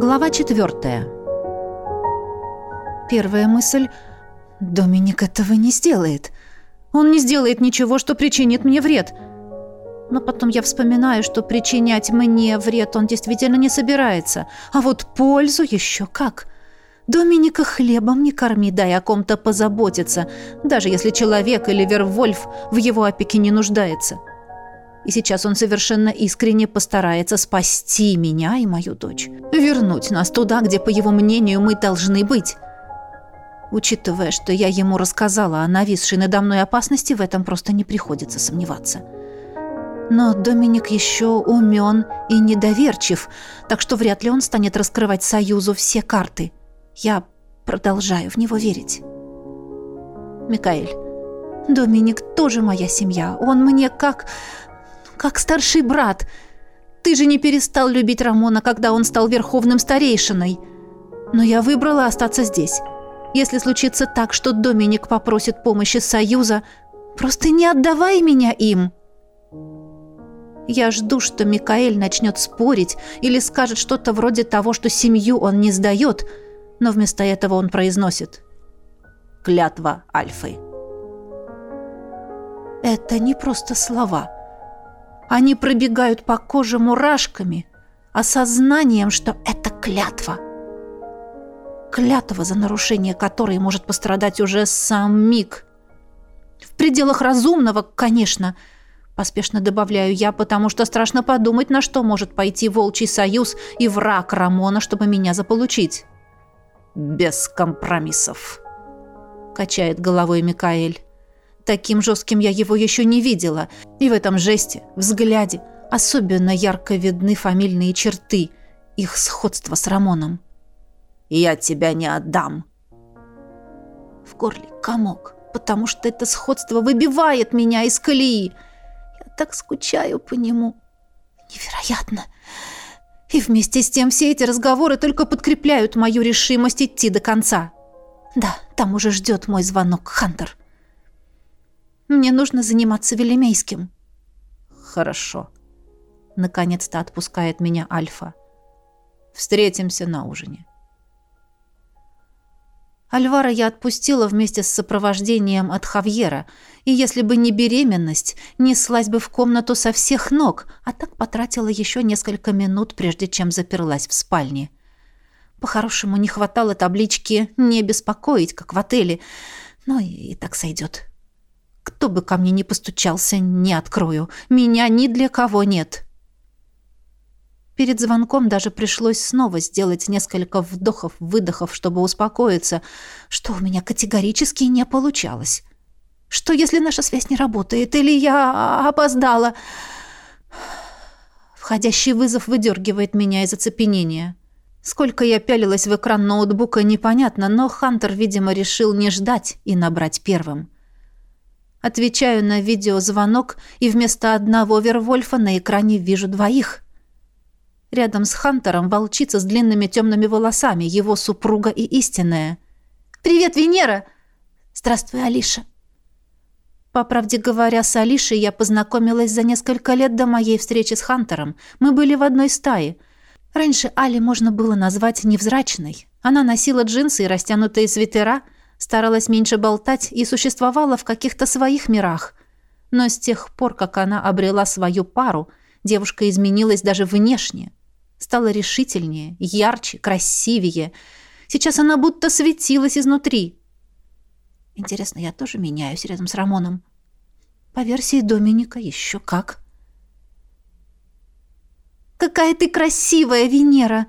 Глава четвертая. Первая мысль – Доминик этого не сделает. Он не сделает ничего, что причинит мне вред. Но потом я вспоминаю, что причинять мне вред он действительно не собирается. А вот пользу еще как. Доминика хлебом не корми, дай о ком-то позаботиться, даже если человек или Вервольф в его опеке не нуждается. И сейчас он совершенно искренне постарается спасти меня и мою дочь. Вернуть нас туда, где, по его мнению, мы должны быть. Учитывая, что я ему рассказала о нависшей надо мной опасности, в этом просто не приходится сомневаться. Но Доминик еще умен и недоверчив, так что вряд ли он станет раскрывать Союзу все карты. Я продолжаю в него верить. Микаэль, Доминик тоже моя семья. Он мне как как старший брат. Ты же не перестал любить Рамона, когда он стал верховным старейшиной. Но я выбрала остаться здесь. Если случится так, что Доминик попросит помощи Союза, просто не отдавай меня им. Я жду, что Микаэль начнет спорить или скажет что-то вроде того, что семью он не сдает, но вместо этого он произносит «Клятва Альфы». Это не просто слова – они пробегают по коже мурашками, осознанием, что это клятва. Клятва, за нарушение которой может пострадать уже сам Мик. В пределах разумного, конечно, поспешно добавляю я, потому что страшно подумать, на что может пойти Волчий Союз и враг Рамона, чтобы меня заполучить. «Без компромиссов», — качает головой Микаэль. Таким жестким я его еще не видела. И в этом жесте, взгляде, особенно ярко видны фамильные черты, их сходство с Рамоном. «Я тебя не отдам!» В горле комок, потому что это сходство выбивает меня из колеи. Я так скучаю по нему. Невероятно! И вместе с тем все эти разговоры только подкрепляют мою решимость идти до конца. Да, там уже ждет мой звонок, Хантер. Мне нужно заниматься Велимейским». «Хорошо». Наконец-то отпускает меня Альфа. «Встретимся на ужине». Альвара я отпустила вместе с сопровождением от Хавьера, и если бы не беременность, неслась бы в комнату со всех ног, а так потратила еще несколько минут, прежде чем заперлась в спальне. По-хорошему, не хватало таблички «не беспокоить», как в отеле, но и так сойдет. Кто бы ко мне ни постучался, не открою. Меня ни для кого нет. Перед звонком даже пришлось снова сделать несколько вдохов-выдохов, чтобы успокоиться, что у меня категорически не получалось. Что, если наша связь не работает, или я опоздала? Входящий вызов выдергивает меня из оцепенения. Сколько я пялилась в экран ноутбука, непонятно, но Хантер, видимо, решил не ждать и набрать первым. Отвечаю на видеозвонок, и вместо одного Вервольфа на экране вижу двоих. Рядом с Хантером волчица с длинными темными волосами, его супруга и истинная. «Привет, Венера!» «Здравствуй, Алиша!» По правде говоря, с Алишей я познакомилась за несколько лет до моей встречи с Хантером. Мы были в одной стае. Раньше Али можно было назвать невзрачной. Она носила джинсы и растянутые свитера – старалась меньше болтать и существовала в каких-то своих мирах. Но с тех пор, как она обрела свою пару, девушка изменилась даже внешне. Стала решительнее, ярче, красивее. Сейчас она будто светилась изнутри. Интересно, я тоже меняюсь рядом с Рамоном? По версии Доминика еще как. «Какая ты красивая, Венера!»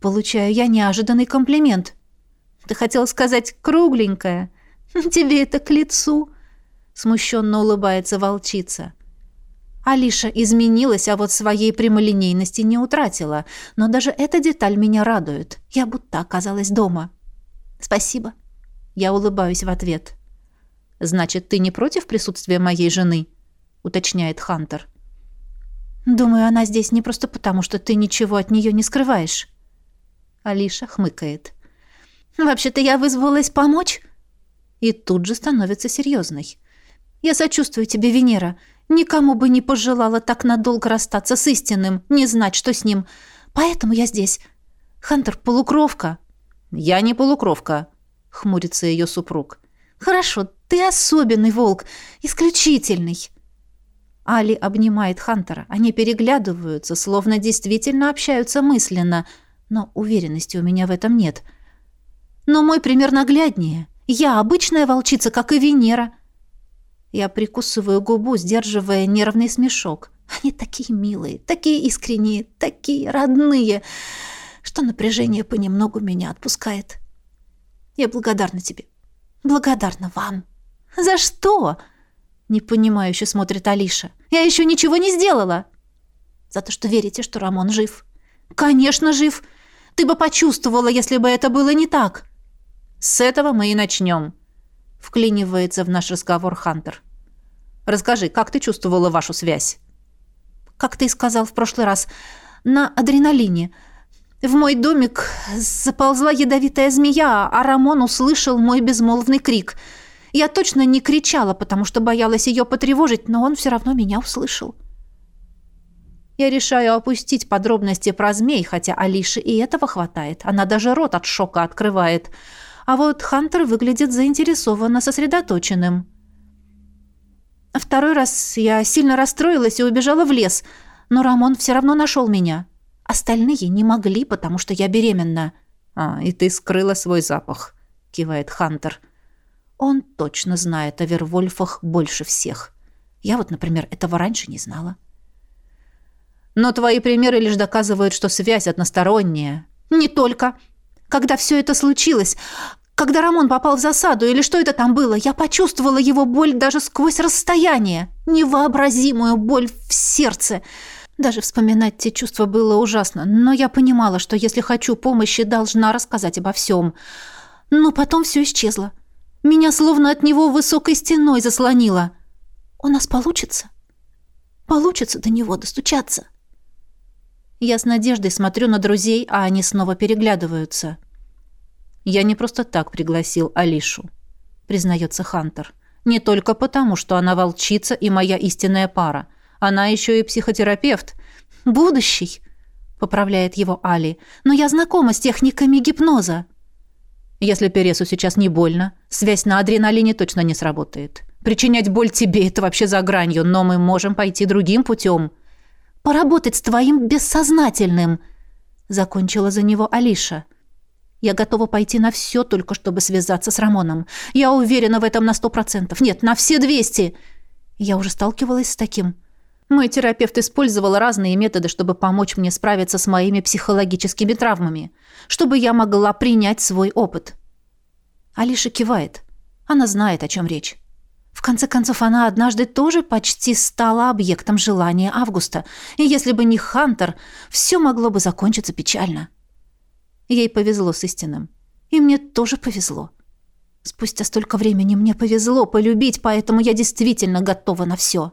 Получаю я неожиданный комплимент – ты хотел сказать «кругленькая». Тебе это к лицу», — смущенно улыбается волчица. Алиша изменилась, а вот своей прямолинейности не утратила. Но даже эта деталь меня радует. Я будто оказалась дома. «Спасибо». Я улыбаюсь в ответ. «Значит, ты не против присутствия моей жены?» — уточняет Хантер. «Думаю, она здесь не просто потому, что ты ничего от нее не скрываешь». Алиша хмыкает. «Вообще-то я вызвалась помочь». И тут же становится серьезной. «Я сочувствую тебе, Венера. Никому бы не пожелала так надолго расстаться с истинным, не знать, что с ним. Поэтому я здесь. Хантер полукровка. Я не полукровка, хмурится ее супруг. Хорошо, ты особенный волк, исключительный. Али обнимает Хантера. Они переглядываются, словно действительно общаются мысленно, но уверенности у меня в этом нет. Но мой пример нагляднее. Я обычная волчица, как и Венера. Я прикусываю губу, сдерживая нервный смешок. Они такие милые, такие искренние, такие родные, что напряжение понемногу меня отпускает. Я благодарна тебе. Благодарна вам. За что? Непонимающе смотрит Алиша. Я еще ничего не сделала. За то, что верите, что Рамон жив. Конечно, жив. Ты бы почувствовала, если бы это было не так. С этого мы и начнем. Вклинивается в наш разговор Хантер. Расскажи, как ты чувствовала вашу связь? Как ты сказал в прошлый раз, на адреналине. В мой домик заползла ядовитая змея, а Рамон услышал мой безмолвный крик — я точно не кричала, потому что боялась ее потревожить, но он все равно меня услышал. Я решаю опустить подробности про змей, хотя Алише и этого хватает. Она даже рот от шока открывает. А вот Хантер выглядит заинтересованно сосредоточенным. Второй раз я сильно расстроилась и убежала в лес, но Рамон все равно нашел меня. Остальные не могли, потому что я беременна. «А, и ты скрыла свой запах», — кивает Хантер. Он точно знает о Вервольфах больше всех. Я вот, например, этого раньше не знала. Но твои примеры лишь доказывают, что связь односторонняя. Не только. Когда все это случилось, когда Рамон попал в засаду или что это там было, я почувствовала его боль даже сквозь расстояние. Невообразимую боль в сердце. Даже вспоминать те чувства было ужасно, но я понимала, что если хочу помощи, должна рассказать обо всем. Но потом все исчезло. Меня словно от него высокой стеной заслонило. У нас получится? Получится до него достучаться. Я с надеждой смотрю на друзей, а они снова переглядываются. Я не просто так пригласил Алишу, признается Хантер. Не только потому, что она волчица и моя истинная пара. Она еще и психотерапевт. Будущий, поправляет его Али. Но я знакома с техниками гипноза. Если Пересу сейчас не больно, связь на адреналине точно не сработает. Причинять боль тебе – это вообще за гранью, но мы можем пойти другим путем. Поработать с твоим бессознательным, закончила за него Алиша. Я готова пойти на все, только чтобы связаться с Рамоном. Я уверена в этом на сто процентов. Нет, на все двести. Я уже сталкивалась с таким. Мой терапевт использовал разные методы, чтобы помочь мне справиться с моими психологическими травмами, чтобы я могла принять свой опыт. Алиша кивает. Она знает, о чем речь. В конце концов, она однажды тоже почти стала объектом желания Августа, и если бы не Хантер, все могло бы закончиться печально. Ей повезло с истинным. И мне тоже повезло. Спустя столько времени мне повезло полюбить, поэтому я действительно готова на все.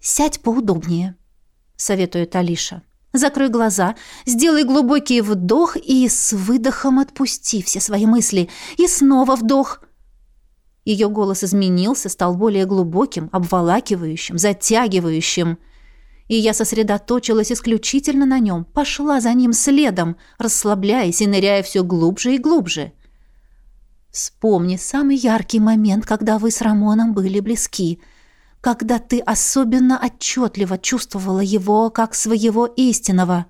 «Сядь поудобнее», — советует Алиша. «Закрой глаза, сделай глубокий вдох и с выдохом отпусти все свои мысли. И снова вдох». Ее голос изменился, стал более глубоким, обволакивающим, затягивающим. И я сосредоточилась исключительно на нем, пошла за ним следом, расслабляясь и ныряя все глубже и глубже. Вспомни самый яркий момент, когда вы с Рамоном были близки — когда ты особенно отчетливо чувствовала его как своего истинного.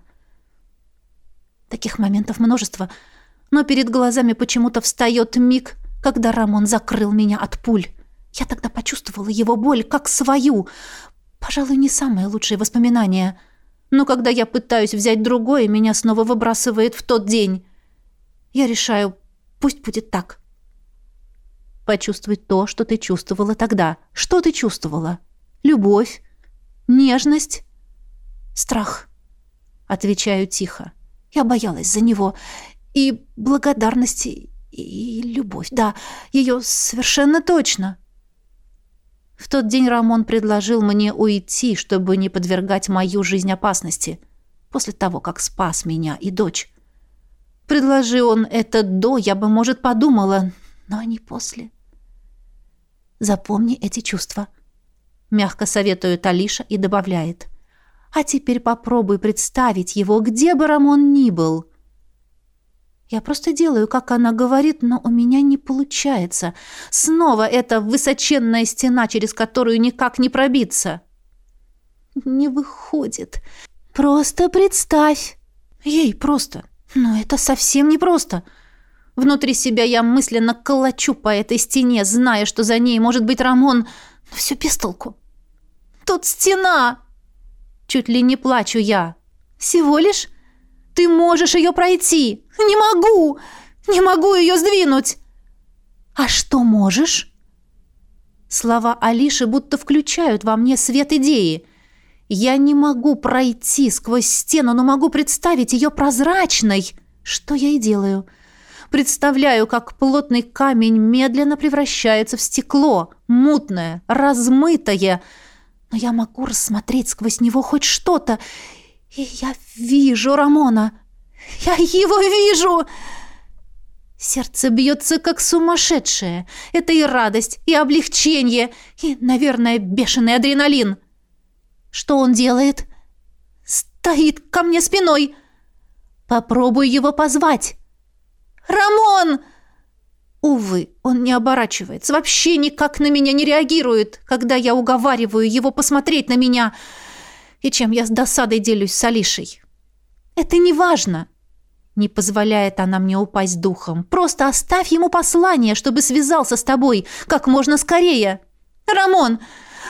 Таких моментов множество, но перед глазами почему-то встает миг, когда Рамон закрыл меня от пуль. Я тогда почувствовала его боль как свою. Пожалуй, не самое лучшее воспоминание. Но когда я пытаюсь взять другое, меня снова выбрасывает в тот день. Я решаю, пусть будет так. Почувствуй то, что ты чувствовала тогда. Что ты чувствовала? Любовь? Нежность? Страх. Отвечаю тихо. Я боялась за него. И благодарность, и любовь. Да, ее совершенно точно. В тот день Рамон предложил мне уйти, чтобы не подвергать мою жизнь опасности. После того, как спас меня и дочь. Предложи он это до, я бы, может, подумала, но не после. Запомни эти чувства. Мягко советует Алиша и добавляет. А теперь попробуй представить его, где бы Рамон ни был. Я просто делаю, как она говорит, но у меня не получается. Снова эта высоченная стена, через которую никак не пробиться. Не выходит. Просто представь. Ей просто. Но это совсем не просто. Внутри себя я мысленно колочу по этой стене, зная, что за ней может быть Рамон, но все без толку. Тут стена! Чуть ли не плачу я. Всего лишь ты можешь ее пройти. Не могу! Не могу ее сдвинуть. А что можешь? Слова Алиши будто включают во мне свет идеи. Я не могу пройти сквозь стену, но могу представить ее прозрачной. Что я и делаю. Представляю, как плотный камень медленно превращается в стекло, мутное, размытое. Но я могу рассмотреть сквозь него хоть что-то, и я вижу Рамона. Я его вижу. Сердце бьется как сумасшедшее. Это и радость, и облегчение, и, наверное, бешеный адреналин. Что он делает? Стоит ко мне спиной. Попробую его позвать. «Рамон!» Увы, он не оборачивается, вообще никак на меня не реагирует, когда я уговариваю его посмотреть на меня – и чем я с досадой делюсь с Алишей. Это не важно. Не позволяет она мне упасть духом. Просто оставь ему послание, чтобы связался с тобой как можно скорее. Рамон!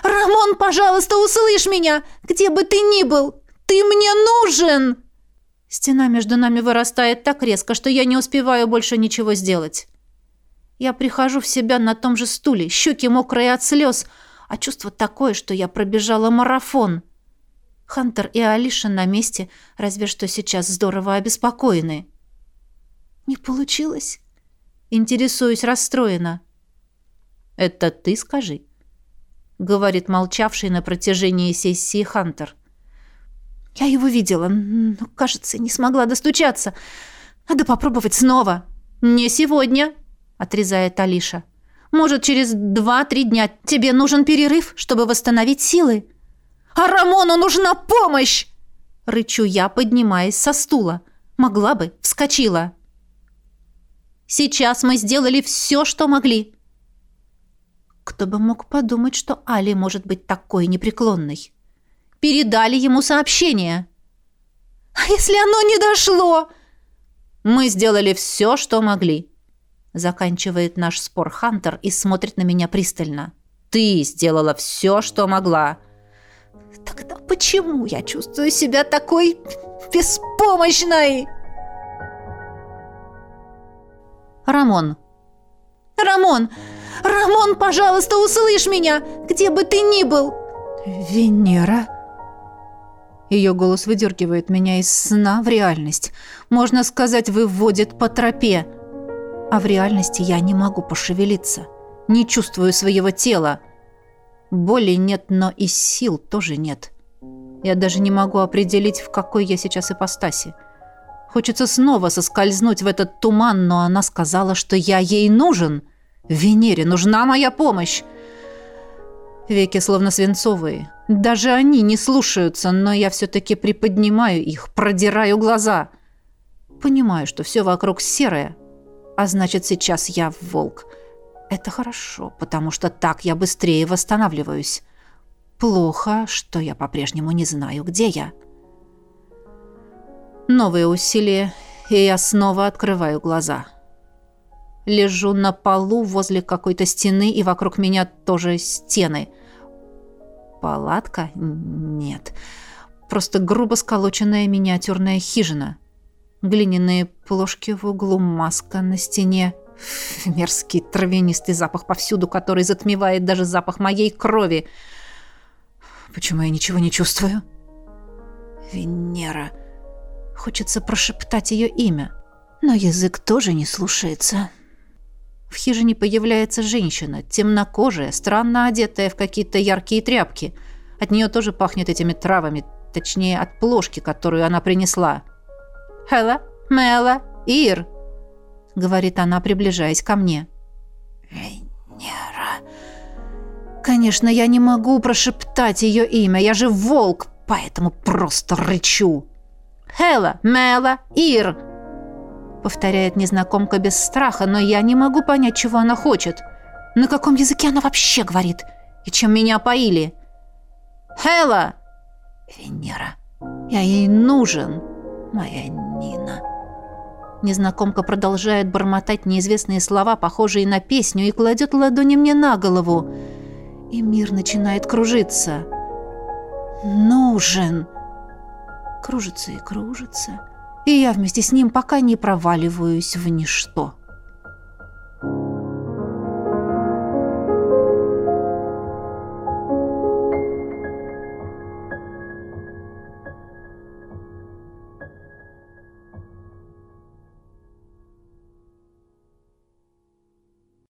Рамон, пожалуйста, услышь меня! Где бы ты ни был! Ты мне нужен!» Стена между нами вырастает так резко, что я не успеваю больше ничего сделать. Я прихожу в себя на том же стуле, щеки мокрые от слез, а чувство такое, что я пробежала марафон. Хантер и Алиша на месте, разве что сейчас здорово обеспокоены. «Не получилось?» Интересуюсь расстроена. «Это ты скажи», — говорит молчавший на протяжении сессии Хантер. «Я его видела, но, кажется, не смогла достучаться. Надо попробовать снова». «Не сегодня», — отрезает Алиша. «Может, через два-три дня тебе нужен перерыв, чтобы восстановить силы?» «А Рамону нужна помощь!» Рычу я, поднимаясь со стула. Могла бы, вскочила. «Сейчас мы сделали все, что могли». Кто бы мог подумать, что Али может быть такой непреклонной. Передали ему сообщение. «А если оно не дошло?» «Мы сделали все, что могли», — заканчивает наш спор Хантер и смотрит на меня пристально. «Ты сделала все, что могла». Тогда почему я чувствую себя такой беспомощной? Рамон. Рамон! Рамон, пожалуйста, услышь меня! Где бы ты ни был! Венера... Ее голос выдергивает меня из сна в реальность. Можно сказать, выводит по тропе. А в реальности я не могу пошевелиться. Не чувствую своего тела. Боли нет, но и сил тоже нет. Я даже не могу определить, в какой я сейчас ипостаси. Хочется снова соскользнуть в этот туман, но она сказала, что я ей нужен. Венере нужна моя помощь. Веки словно свинцовые. Даже они не слушаются, но я все-таки приподнимаю их, продираю глаза. Понимаю, что все вокруг серое, а значит, сейчас я волк. Это хорошо, потому что так я быстрее восстанавливаюсь. Плохо, что я по-прежнему не знаю, где я. Новые усилия, и я снова открываю глаза. Лежу на полу возле какой-то стены, и вокруг меня тоже стены. Палатка? Нет. Просто грубо сколоченная миниатюрная хижина. Глиняные плошки в углу, маска на стене. Мерзкий травянистый запах повсюду, который затмевает даже запах моей крови. Почему я ничего не чувствую? Венера. Хочется прошептать ее имя, но язык тоже не слушается. В хижине появляется женщина, темнокожая, странно одетая в какие-то яркие тряпки. От нее тоже пахнет этими травами, точнее, от плошки, которую она принесла. «Хелла, Мела, Ир!» — говорит она, приближаясь ко мне. «Венера...» Конечно, я не могу прошептать ее имя, я же волк, поэтому просто рычу. «Хела, Мела, Ир!» Повторяет незнакомка без страха, но я не могу понять, чего она хочет. На каком языке она вообще говорит? И чем меня поили? Хела! Венера. Я ей нужен. Моя Нина. Незнакомка продолжает бормотать неизвестные слова, похожие на песню, и кладет ладони мне на голову. И мир начинает кружиться. Нужен. Кружится и кружится. И я вместе с ним пока не проваливаюсь в ничто.